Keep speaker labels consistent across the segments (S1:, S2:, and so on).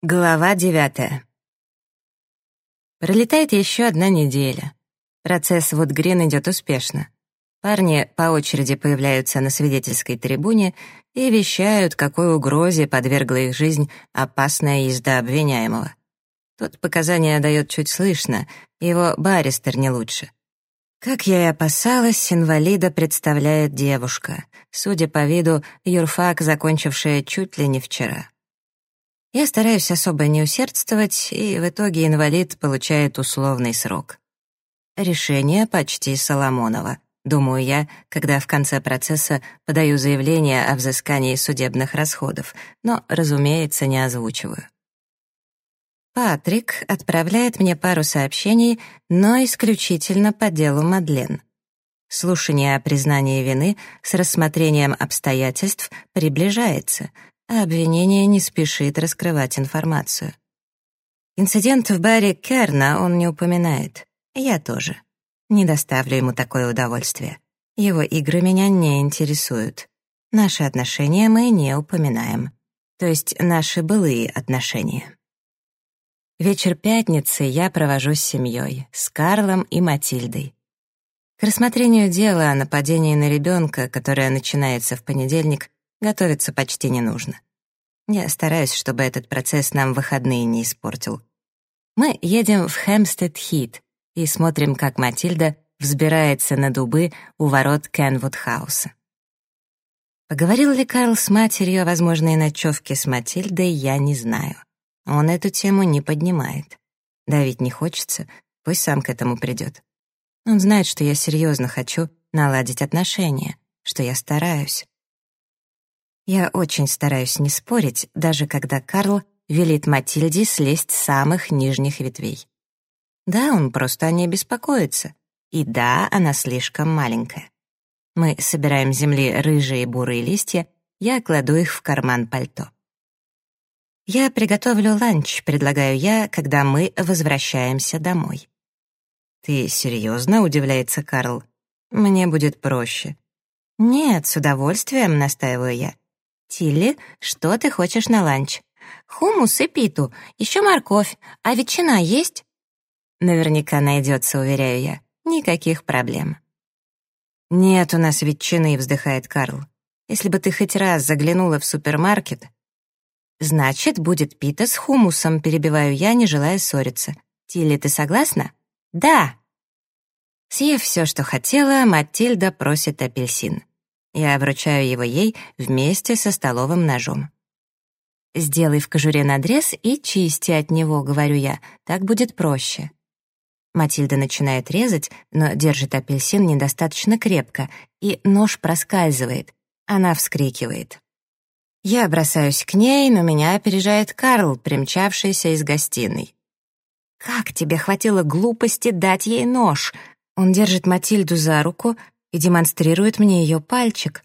S1: Глава девятая. Пролетает еще одна неделя. Процесс Вудгрин идет успешно. Парни по очереди появляются на свидетельской трибуне и вещают, какой угрозе подвергла их жизнь опасная езда обвиняемого. Тот показания дает чуть слышно, его баристер не лучше. Как я и опасалась, инвалида представляет девушка, судя по виду, юрфак, закончившая чуть ли не вчера. Я стараюсь особо не усердствовать, и в итоге инвалид получает условный срок. Решение почти Соломонова, думаю я, когда в конце процесса подаю заявление о взыскании судебных расходов, но, разумеется, не озвучиваю. Патрик отправляет мне пару сообщений, но исключительно по делу Мадлен. Слушание о признании вины с рассмотрением обстоятельств приближается — а обвинение не спешит раскрывать информацию. Инцидент в баре Керна он не упоминает. Я тоже. Не доставлю ему такое удовольствие. Его игры меня не интересуют. Наши отношения мы не упоминаем. То есть наши былые отношения. Вечер пятницы я провожу с семьей, с Карлом и Матильдой. К рассмотрению дела о нападении на ребенка, которое начинается в понедельник, готовиться почти не нужно. Я стараюсь, чтобы этот процесс нам выходные не испортил. Мы едем в Хэмстед-Хит и смотрим, как Матильда взбирается на дубы у ворот Кенвуд-хауса. Поговорил ли Карл с матерью о возможной ночевке с Матильдой, я не знаю. Он эту тему не поднимает. Давить не хочется, пусть сам к этому придет. Он знает, что я серьезно хочу наладить отношения, что я стараюсь. Я очень стараюсь не спорить, даже когда Карл велит Матильде слезть с самых нижних ветвей. Да, он просто о ней беспокоится. И да, она слишком маленькая. Мы собираем земли рыжие и бурые листья, я кладу их в карман пальто. «Я приготовлю ланч», — предлагаю я, когда мы возвращаемся домой. «Ты серьезно?» — удивляется Карл. «Мне будет проще». «Нет, с удовольствием», — настаиваю я. «Тилли, что ты хочешь на ланч?» «Хумус и питу, еще морковь, а ветчина есть?» «Наверняка найдется», — уверяю я. «Никаких проблем». «Нет у нас ветчины», — вздыхает Карл. «Если бы ты хоть раз заглянула в супермаркет...» «Значит, будет пита с хумусом», — перебиваю я, не желая ссориться. «Тилли, ты согласна?» «Да!» Съев все, что хотела, Матильда просит апельсин. Я вручаю его ей вместе со столовым ножом. «Сделай в кожуре надрез и чисти от него», — говорю я, — «так будет проще». Матильда начинает резать, но держит апельсин недостаточно крепко, и нож проскальзывает. Она вскрикивает. Я бросаюсь к ней, но меня опережает Карл, примчавшийся из гостиной. «Как тебе хватило глупости дать ей нож?» Он держит Матильду за руку, и демонстрирует мне ее пальчик.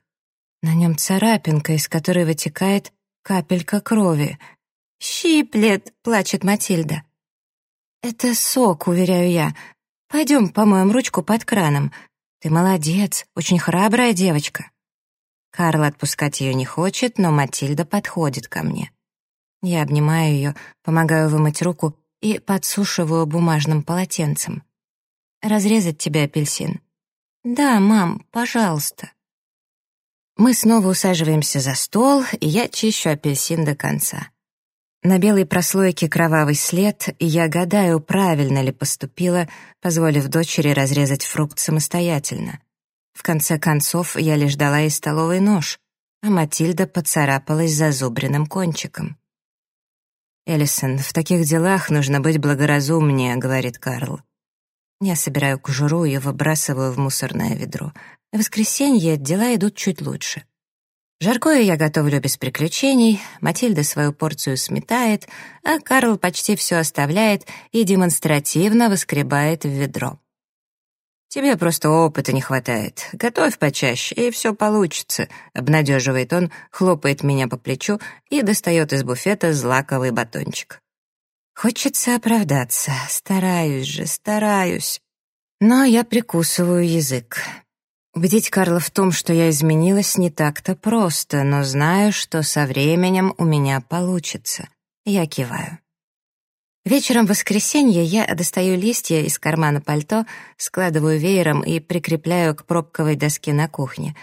S1: На нем царапинка, из которой вытекает капелька крови. «Щиплет!» — плачет Матильда. «Это сок», — уверяю я. «Пойдем помоем ручку под краном. Ты молодец, очень храбрая девочка». Карл отпускать ее не хочет, но Матильда подходит ко мне. Я обнимаю ее, помогаю вымыть руку и подсушиваю бумажным полотенцем. «Разрезать тебе апельсин?» «Да, мам, пожалуйста». Мы снова усаживаемся за стол, и я чищу апельсин до конца. На белой прослойке кровавый след, и я гадаю, правильно ли поступила, позволив дочери разрезать фрукт самостоятельно. В конце концов, я лишь дала ей столовый нож, а Матильда поцарапалась зазубренным кончиком. «Эллисон, в таких делах нужно быть благоразумнее», — говорит Карл. Я собираю кожуру и выбрасываю в мусорное ведро. В воскресенье дела идут чуть лучше. Жаркое я готовлю без приключений, Матильда свою порцию сметает, а Карл почти все оставляет и демонстративно выскребает в ведро. «Тебе просто опыта не хватает. Готовь почаще, и все получится», — обнадеживает он, хлопает меня по плечу и достает из буфета злаковый батончик. Хочется оправдаться. Стараюсь же, стараюсь. Но я прикусываю язык. Убедить Карла в том, что я изменилась, не так-то просто, но знаю, что со временем у меня получится. Я киваю. Вечером в воскресенье я достаю листья из кармана пальто, складываю веером и прикрепляю к пробковой доске на кухне.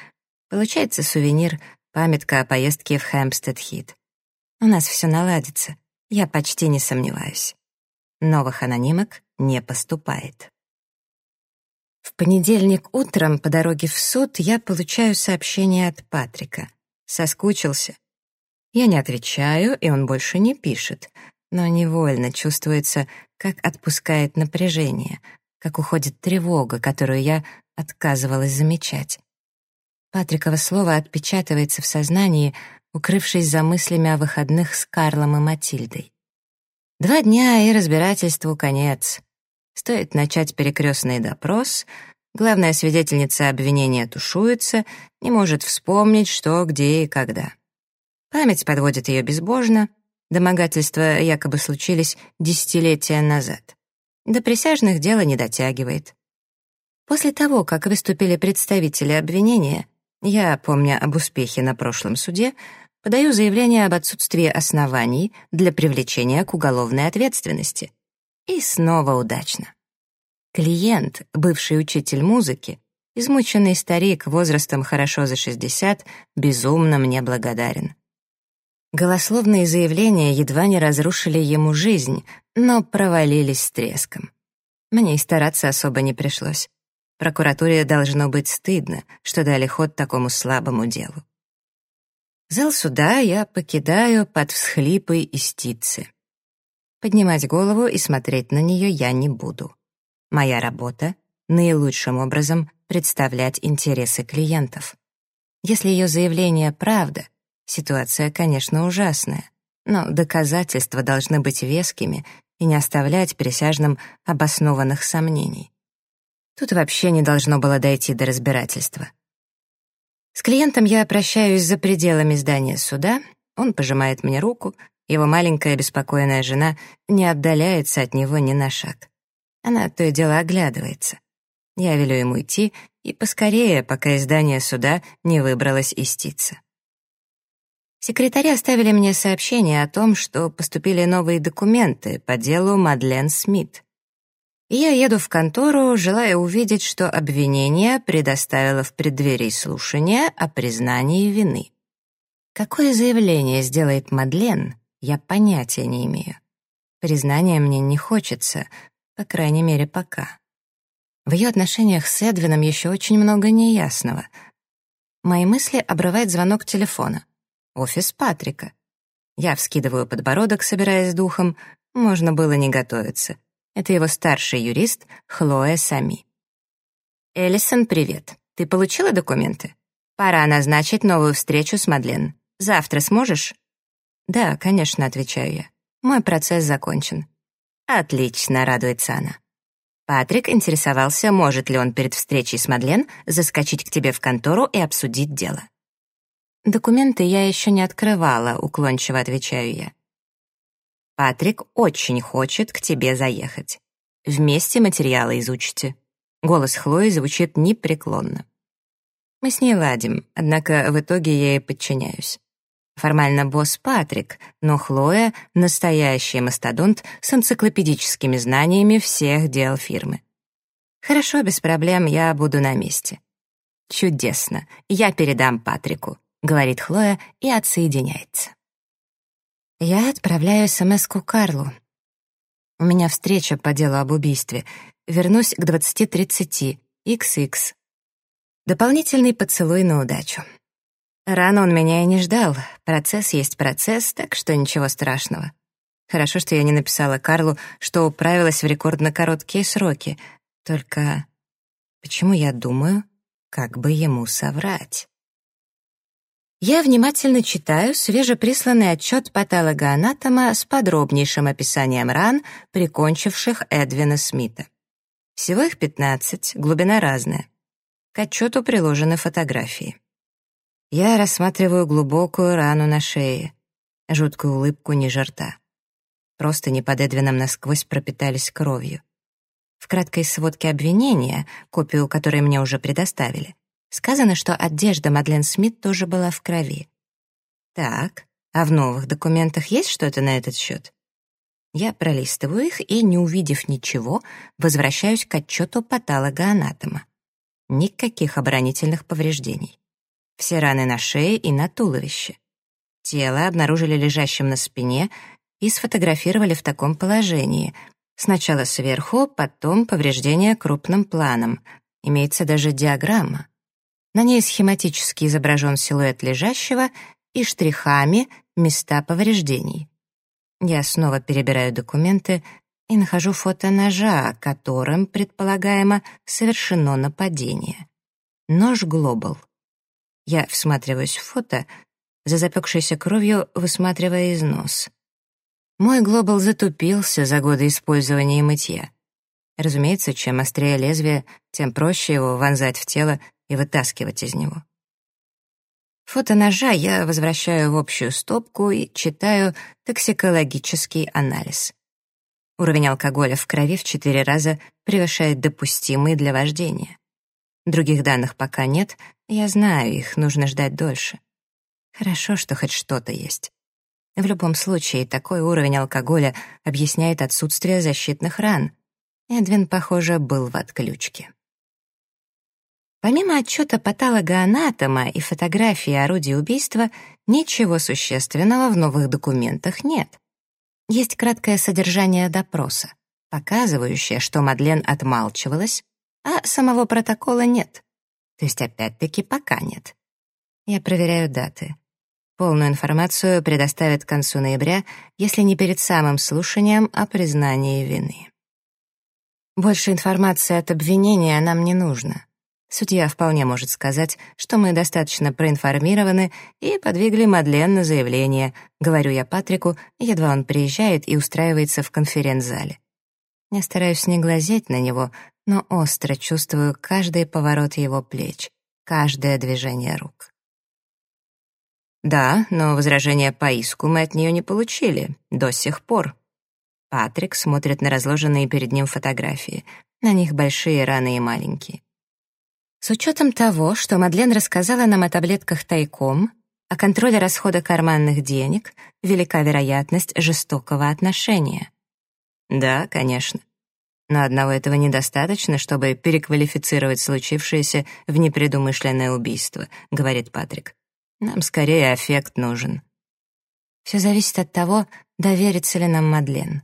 S1: Получается сувенир, памятка о поездке в Хэмпстед-Хит. У нас все наладится, я почти не сомневаюсь. Новых анонимок не поступает. В понедельник утром по дороге в суд я получаю сообщение от Патрика. Соскучился. Я не отвечаю, и он больше не пишет, но невольно чувствуется, как отпускает напряжение, как уходит тревога, которую я отказывалась замечать. Патриково слово отпечатывается в сознании, укрывшись за мыслями о выходных с Карлом и Матильдой. Два дня и разбирательству конец. Стоит начать перекрестный допрос, главная свидетельница обвинения тушуется, не может вспомнить, что, где и когда. Память подводит ее безбожно, домогательства якобы случились десятилетия назад. До присяжных дело не дотягивает. После того, как выступили представители обвинения, я, помня об успехе на прошлом суде, подаю заявление об отсутствии оснований для привлечения к уголовной ответственности. И снова удачно. Клиент, бывший учитель музыки, измученный старик возрастом хорошо за 60, безумно мне благодарен. Голословные заявления едва не разрушили ему жизнь, но провалились с треском. Мне и стараться особо не пришлось. Прокуратуре должно быть стыдно, что дали ход такому слабому делу. Зал суда я покидаю под всхлипы и. Поднимать голову и смотреть на нее я не буду. Моя работа — наилучшим образом представлять интересы клиентов. Если ее заявление правда, ситуация, конечно, ужасная, но доказательства должны быть вескими и не оставлять присяжным обоснованных сомнений. Тут вообще не должно было дойти до разбирательства. С клиентом я прощаюсь за пределами здания суда, он пожимает мне руку, его маленькая беспокойная жена не отдаляется от него ни на шаг. Она то и дело оглядывается. Я велю ему идти, и поскорее, пока из здания суда не выбралась истица. Секретари оставили мне сообщение о том, что поступили новые документы по делу Мадлен Смит я еду в контору, желая увидеть, что обвинение предоставило в преддверии слушания о признании вины. Какое заявление сделает Мадлен, я понятия не имею. Признания мне не хочется, по крайней мере, пока. В ее отношениях с Эдвином еще очень много неясного. Мои мысли обрывает звонок телефона. Офис Патрика. Я вскидываю подбородок, собираясь духом. Можно было не готовиться. Это его старший юрист Хлоя Сами. «Эллисон, привет. Ты получила документы? Пора назначить новую встречу с Мадлен. Завтра сможешь?» «Да, конечно», — отвечаю я. «Мой процесс закончен». «Отлично», — радуется она. Патрик интересовался, может ли он перед встречей с Мадлен заскочить к тебе в контору и обсудить дело. «Документы я еще не открывала», — уклончиво отвечаю я. Патрик очень хочет к тебе заехать. Вместе материалы изучите». Голос Хлои звучит непреклонно. Мы с ней ладим, однако в итоге я ей подчиняюсь. Формально босс Патрик, но Хлоя — настоящий мастодонт с энциклопедическими знаниями всех дел фирмы. Хорошо, без проблем, я буду на месте. Чудесно, я передам Патрику, говорит Хлоя и отсоединяется. Я отправляю смс-ку Карлу. У меня встреча по делу об убийстве. Вернусь к 20.30. XX. Дополнительный поцелуй на удачу. Рано он меня и не ждал. Процесс есть процесс, так что ничего страшного. Хорошо, что я не написала Карлу, что управилась в рекордно короткие сроки. Только почему я думаю, как бы ему соврать? Я внимательно читаю свежеприсланный отчет патологоанатома с подробнейшим описанием ран, прикончивших Эдвина Смита. Всего их 15, глубина разная. К отчету приложены фотографии. Я рассматриваю глубокую рану на шее, жуткую улыбку ниже рта. Просто не под Эдвином насквозь пропитались кровью. В краткой сводке обвинения, копию которой мне уже предоставили, Сказано, что одежда Мадлен Смит тоже была в крови. Так, А в новых документах есть что-то на этот счет? Я пролистываю их и, не увидев ничего, возвращаюсь к отчету патологоанатома. Никаких оборонительных повреждений. Все раны на шее и на туловище. Тело обнаружили лежащим на спине и сфотографировали в таком положении. Сначала сверху, потом повреждения крупным планом. Имеется даже диаграмма. На ней схематически изображен силуэт лежащего и штрихами места повреждений. Я снова перебираю документы и нахожу фото ножа, которым, предполагаемо, совершено нападение. Нож Глобал. Я всматриваюсь в фото, за запекшейся кровью высматривая износ. Мой Глобал затупился за годы использования и мытья. Разумеется, чем острее лезвие, тем проще его вонзать в тело и вытаскивать из него. Фото ножа я возвращаю в общую стопку и читаю токсикологический анализ. Уровень алкоголя в крови в четыре раза превышает допустимый для вождения. Других данных пока нет, я знаю, их нужно ждать дольше. Хорошо, что хоть что-то есть. В любом случае, такой уровень алкоголя объясняет отсутствие защитных ран. Эдвин, похоже, был в отключке. Помимо отчета патологоанатома и фотографии орудия убийства, ничего существенного в новых документах нет. Есть краткое содержание допроса, показывающее, что Мадлен отмалчивалась, а самого протокола нет. То есть, опять-таки, пока нет. Я проверяю даты. Полную информацию предоставят к концу ноября, если не перед самым слушанием о признании вины. Больше информации от обвинения нам не нужно. Судья вполне может сказать, что мы достаточно проинформированы и подвигли Мадлен на заявление, говорю я Патрику, едва он приезжает и устраивается в конференц-зале. Я стараюсь не глазеть на него, но остро чувствую каждый поворот его плеч, каждое движение рук. Да, но возражения по иску мы от нее не получили, до сих пор. Патрик смотрит на разложенные перед ним фотографии. На них большие раны и маленькие. С учетом того, что Мадлен рассказала нам о таблетках тайком, о контроле расхода карманных денег, велика вероятность жестокого отношения. Да, конечно. Но одного этого недостаточно, чтобы переквалифицировать случившееся в непредумышленное убийство, говорит Патрик. Нам скорее аффект нужен. Все зависит от того, доверится ли нам Мадлен.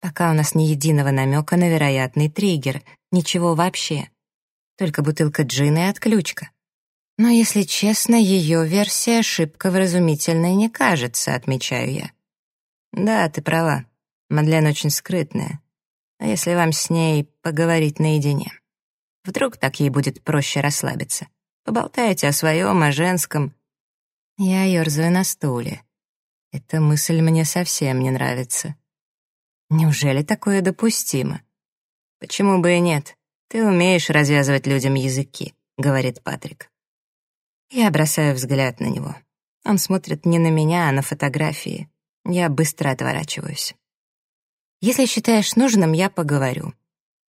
S1: Пока у нас ни единого намека на вероятный триггер, ничего вообще только бутылка джина и отключка. Но, если честно, ее версия ошибка вразумительной не кажется, отмечаю я. Да, ты права. Мадлен очень скрытная. А если вам с ней поговорить наедине? Вдруг так ей будет проще расслабиться. Поболтаете о своем, о женском. Я ерзаю на стуле. Эта мысль мне совсем не нравится. Неужели такое допустимо? Почему бы и нет? «Ты умеешь развязывать людям языки», — говорит Патрик. Я бросаю взгляд на него. Он смотрит не на меня, а на фотографии. Я быстро отворачиваюсь. «Если считаешь нужным, я поговорю.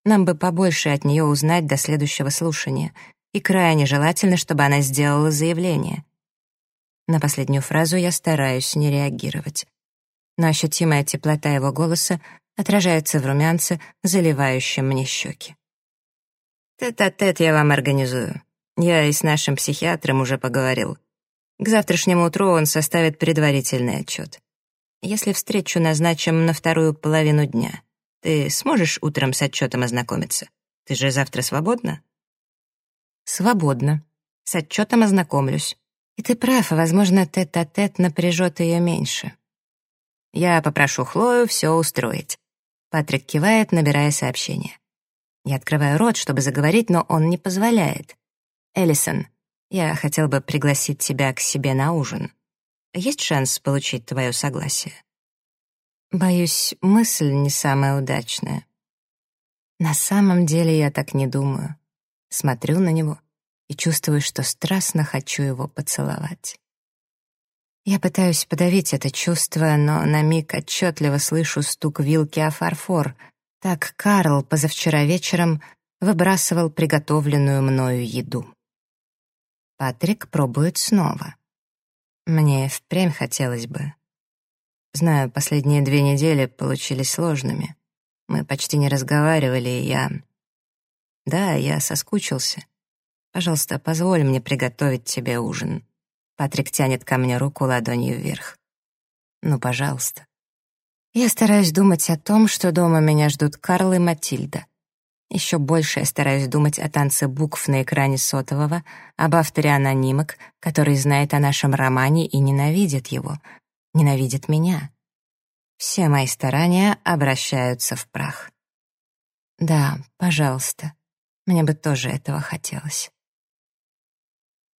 S1: Нам бы побольше от нее узнать до следующего слушания, и крайне желательно, чтобы она сделала заявление». На последнюю фразу я стараюсь не реагировать. Но ощутимая теплота его голоса отражается в румянце, заливающем мне щеки. Тет-а-тет я вам организую. Я и с нашим психиатром уже поговорил. К завтрашнему утру он составит предварительный отчет. Если встречу назначим на вторую половину дня, ты сможешь утром с отчетом ознакомиться? Ты же завтра свободна? Свободно. С отчетом ознакомлюсь. И ты прав, возможно, тет-а-тет напряжет ее меньше. Я попрошу Хлою все устроить. Патрик кивает, набирая сообщение. Я открываю рот, чтобы заговорить, но он не позволяет. «Эллисон, я хотел бы пригласить тебя к себе на ужин. Есть шанс получить твое согласие?» Боюсь, мысль не самая удачная. На самом деле я так не думаю. Смотрю на него и чувствую, что страстно хочу его поцеловать. Я пытаюсь подавить это чувство, но на миг отчетливо слышу стук вилки о фарфор — так Карл позавчера вечером выбрасывал приготовленную мною еду. Патрик пробует снова. Мне впрямь хотелось бы. Знаю, последние две недели получились сложными. Мы почти не разговаривали, и я... Да, я соскучился. Пожалуйста, позволь мне приготовить тебе ужин. Патрик тянет ко мне руку ладонью вверх. Ну, пожалуйста. Я стараюсь думать о том, что дома меня ждут Карл и Матильда. Еще больше я стараюсь думать о танце букв на экране сотового, об авторе анонимок, который знает о нашем романе и ненавидит его, ненавидит меня. Все мои старания обращаются в прах. Да, пожалуйста, мне бы тоже этого хотелось.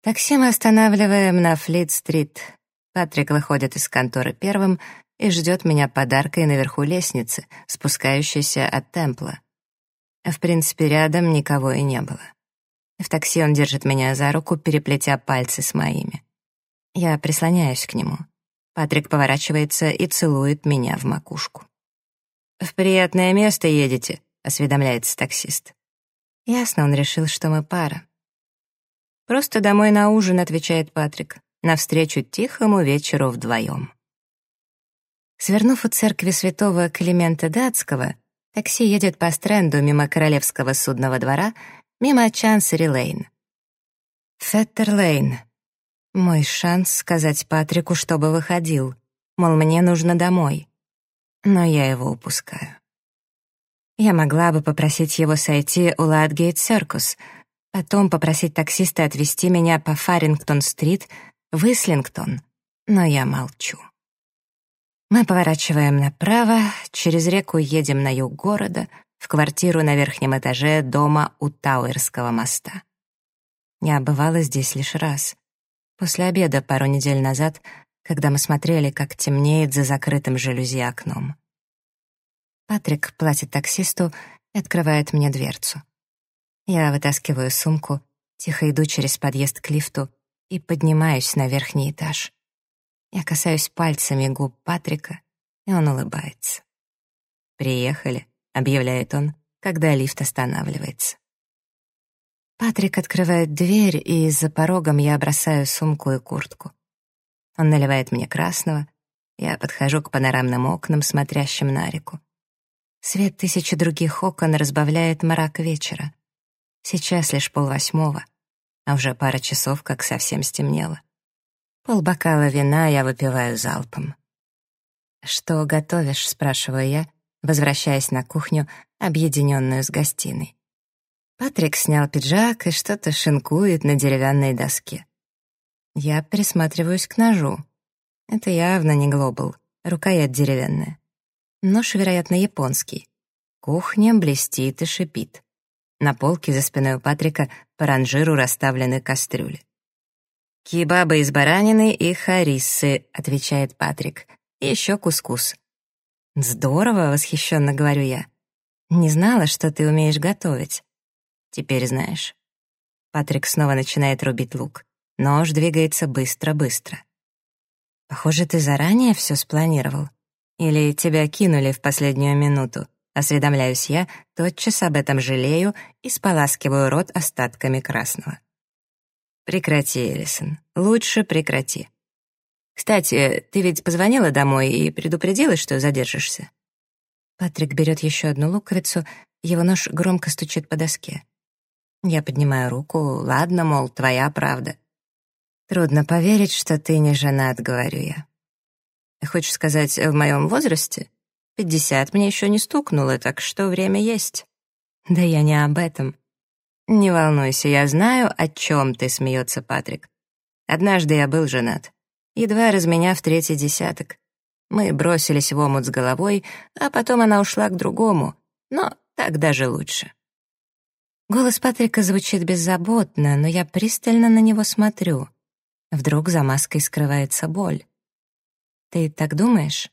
S1: Такси мы останавливаем на Флит-стрит. Патрик выходит из конторы первым и ждет меня подаркой наверху лестницы, спускающейся от темпла. В принципе, рядом никого и не было. В такси он держит меня за руку, переплетя пальцы с моими. Я прислоняюсь к нему. Патрик поворачивается и целует меня в макушку. «В приятное место едете», — осведомляется таксист. Ясно, он решил, что мы пара. «Просто домой на ужин», — отвечает Патрик, «навстречу тихому вечеру вдвоем». Свернув у церкви святого Климента Датского, Такси едет по стренду мимо Королевского судного двора, мимо Чансери-Лейн. Феттер-Лейн. Мой шанс сказать Патрику, чтобы выходил. Мол, мне нужно домой. Но я его упускаю. Я могла бы попросить его сойти у Ладгейт Серкус, потом попросить таксиста отвезти меня по Фарингтон-стрит в Ислингтон, но я молчу. Мы поворачиваем направо, через реку едем на юг города, в квартиру на верхнем этаже дома у Тауэрского моста. Я бывала здесь лишь раз. После обеда пару недель назад, когда мы смотрели, как темнеет за закрытым жалюзи окном. Патрик платит таксисту и открывает мне дверцу. Я вытаскиваю сумку, тихо иду через подъезд к лифту и поднимаюсь на верхний этаж. Я касаюсь пальцами губ Патрика, и он улыбается. «Приехали», — объявляет он, когда лифт останавливается. Патрик открывает дверь, и за порогом я бросаю сумку и куртку. Он наливает мне красного, я подхожу к панорамным окнам, смотрящим на реку. Свет тысячи других окон разбавляет мрак вечера. Сейчас лишь полвосьмого, а уже пара часов, как совсем стемнело. Полбокала вина я выпиваю залпом. «Что готовишь?» — спрашиваю я, возвращаясь на кухню, объединенную с гостиной. Патрик снял пиджак и что-то шинкует на деревянной доске. Я присматриваюсь к ножу. Это явно не глобал, рукоять деревянная. Нож, вероятно, японский. Кухня блестит и шипит. На полке за спиной у Патрика по ранжиру расставлены кастрюли. «Кебабы из баранины и хариссы», — отвечает Патрик. «И еще кускус». «Здорово», — восхищенно говорю я. «Не знала, что ты умеешь готовить». «Теперь знаешь». Патрик снова начинает рубить лук. Нож двигается быстро-быстро. «Похоже, ты заранее все спланировал. Или тебя кинули в последнюю минуту?» Осведомляюсь я, тотчас об этом жалею и споласкиваю рот остатками красного. Прекрати, Элисон. Лучше прекрати. Кстати, ты ведь позвонила домой и предупредила, что задержишься? Патрик берет еще одну луковицу, его нож громко стучит по доске. Я поднимаю руку, ладно, мол, твоя правда. Трудно поверить, что ты не женат, говорю я. Хочешь сказать, в моем возрасте? Пятьдесят мне еще не стукнуло, так что время есть. Да я не об этом. «Не волнуйся, я знаю, о чем ты», — смеется Патрик. «Однажды я был женат, едва разменяв третий десяток. Мы бросились в омут с головой, а потом она ушла к другому, но так даже лучше». Голос Патрика звучит беззаботно, но я пристально на него смотрю. Вдруг за маской скрывается боль. «Ты так думаешь?»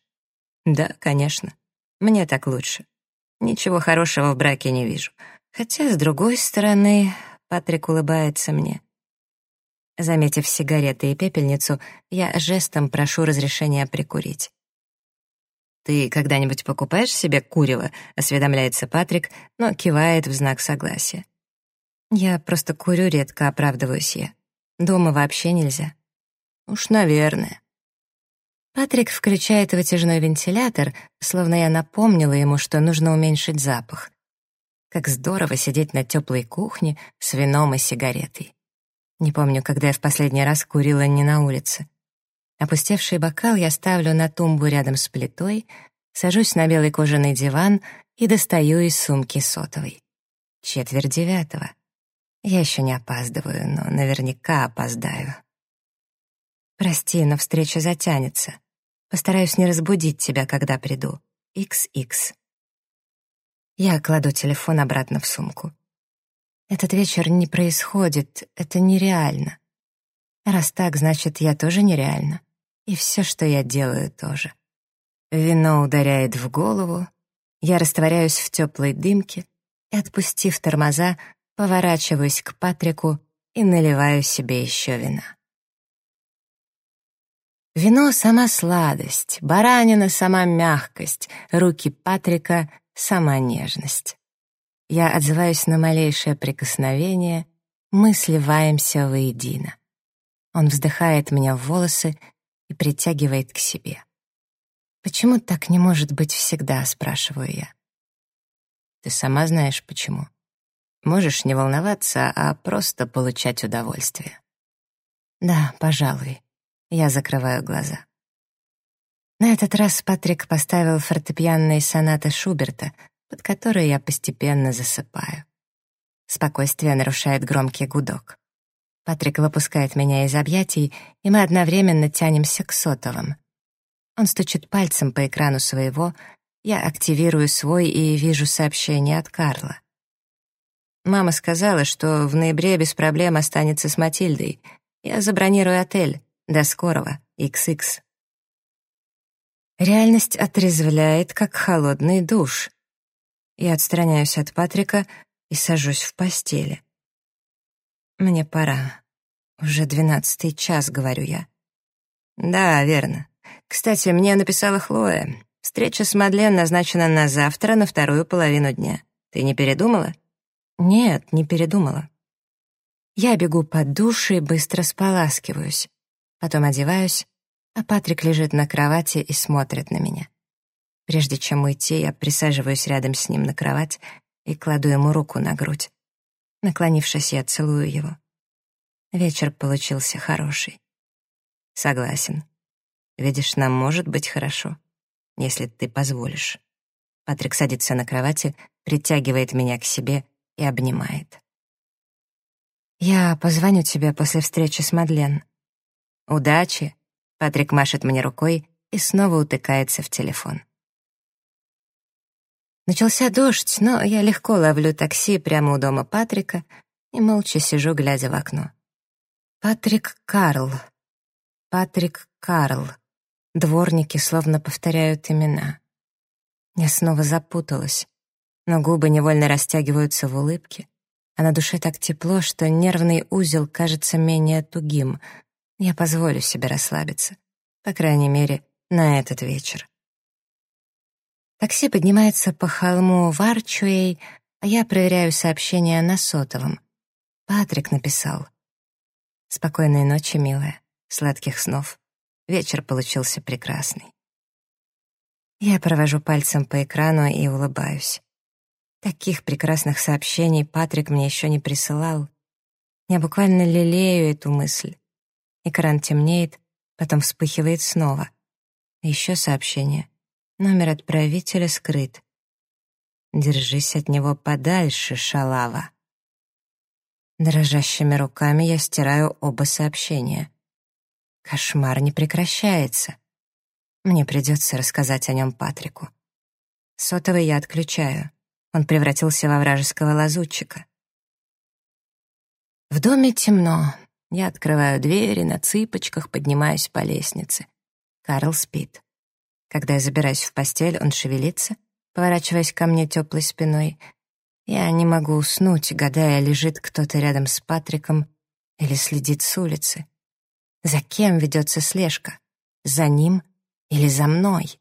S1: «Да, конечно. Мне так лучше. Ничего хорошего в браке не вижу. Хотя, с другой стороны, Патрик улыбается мне. Заметив сигареты и пепельницу, я жестом прошу разрешения прикурить. «Ты когда-нибудь покупаешь себе курево?» — осведомляется Патрик, но кивает в знак согласия. «Я просто курю редко, оправдываюсь я. Дома вообще нельзя».
S2: Уж, наверное.
S1: Патрик включает вытяжной вентилятор, словно я напомнила ему, что нужно уменьшить запах. Как здорово сидеть на теплой кухне с вином и сигаретой. Не помню, когда я в последний раз курила не на улице. Опустевший бокал я ставлю на тумбу рядом с плитой, сажусь на белый кожаный диван и достаю из сумки сотовый. Четверть девятого. Я еще не опаздываю, но наверняка опоздаю. Прости, но встреча затянется. Постараюсь не разбудить тебя, когда приду. XX. Я кладу телефон обратно в сумку. Этот вечер не происходит, это нереально. Раз так, значит, я тоже нереально. И все, что я делаю, тоже. Вино ударяет в голову, я растворяюсь в теплой дымке и, отпустив тормоза, поворачиваюсь к Патрику и наливаю себе еще вина. Вино — сама сладость, баранина — сама мягкость, руки Патрика — сама нежность. Я отзываюсь на малейшее прикосновение, мы сливаемся воедино. Он вздыхает меня в волосы и притягивает к себе. «Почему так не может быть всегда?» — спрашиваю я. «Ты сама знаешь, почему. Можешь не волноваться, а просто получать удовольствие». «Да, пожалуй», я закрываю глаза. На этот раз Патрик поставил фортепианные сонаты Шуберта, под которые я постепенно засыпаю. Спокойствие нарушает громкий гудок. Патрик выпускает меня из объятий, и мы одновременно тянемся к сотовым. Он стучит пальцем по экрану своего, я активирую свой и вижу сообщение от Карла. Мама сказала, что в ноябре без проблем останется с Матильдой. Я забронирую отель. До скорого, XX. Реальность отрезвляет, как холодный душ. Я отстраняюсь от Патрика и сажусь в постели. Мне пора. Уже двенадцатый час, говорю я. Да, верно. Кстати, мне написала Хлоя. Встреча с Мадлен назначена на завтра, на вторую половину дня. Ты не передумала? Нет, не передумала. Я бегу под душ и быстро споласкиваюсь. Потом одеваюсь, а Патрик лежит на кровати и смотрит на меня. Прежде чем уйти, я присаживаюсь рядом с ним на кровать и кладу ему руку на грудь. Наклонившись, я целую его. Вечер получился хороший. Согласен. Видишь, нам может быть хорошо, если ты позволишь. Патрик садится на кровати, притягивает меня к себе и обнимает. «Я позвоню тебе после встречи с Мадлен», «Удачи!» — Патрик машет мне рукой и снова утыкается в телефон. Начался дождь, но я легко ловлю такси прямо у дома Патрика и молча сижу, глядя в окно. Патрик Карл. Патрик Карл. Дворники словно повторяют имена. Я снова запуталась, но губы невольно растягиваются в улыбке, а на душе так тепло, что нервный узел кажется менее тугим — я позволю себе расслабиться. По крайней мере, на этот вечер. Такси поднимается по холму Варчуэй, а я проверяю сообщение на сотовом. Патрик написал. «Спокойной ночи, милая. Сладких снов. Вечер получился прекрасный». Я провожу пальцем по экрану и улыбаюсь. Таких прекрасных сообщений Патрик мне еще не присылал. Я буквально лелею эту мысль. Экран темнеет, потом вспыхивает снова. Еще сообщение. Номер отправителя скрыт. Держись от него подальше, шалава. Дрожащими руками я стираю оба сообщения. Кошмар не прекращается. Мне придется рассказать о нем Патрику. Сотовый я отключаю. Он превратился во вражеского лазутчика. В доме темно, я открываю двери, на цыпочках поднимаюсь по лестнице. Карл спит. Когда я забираюсь в постель, он шевелится, поворачиваясь ко мне теплой спиной. Я не могу уснуть, гадая, лежит кто-то рядом с Патриком или следит с улицы. За кем ведется слежка? За ним или за мной?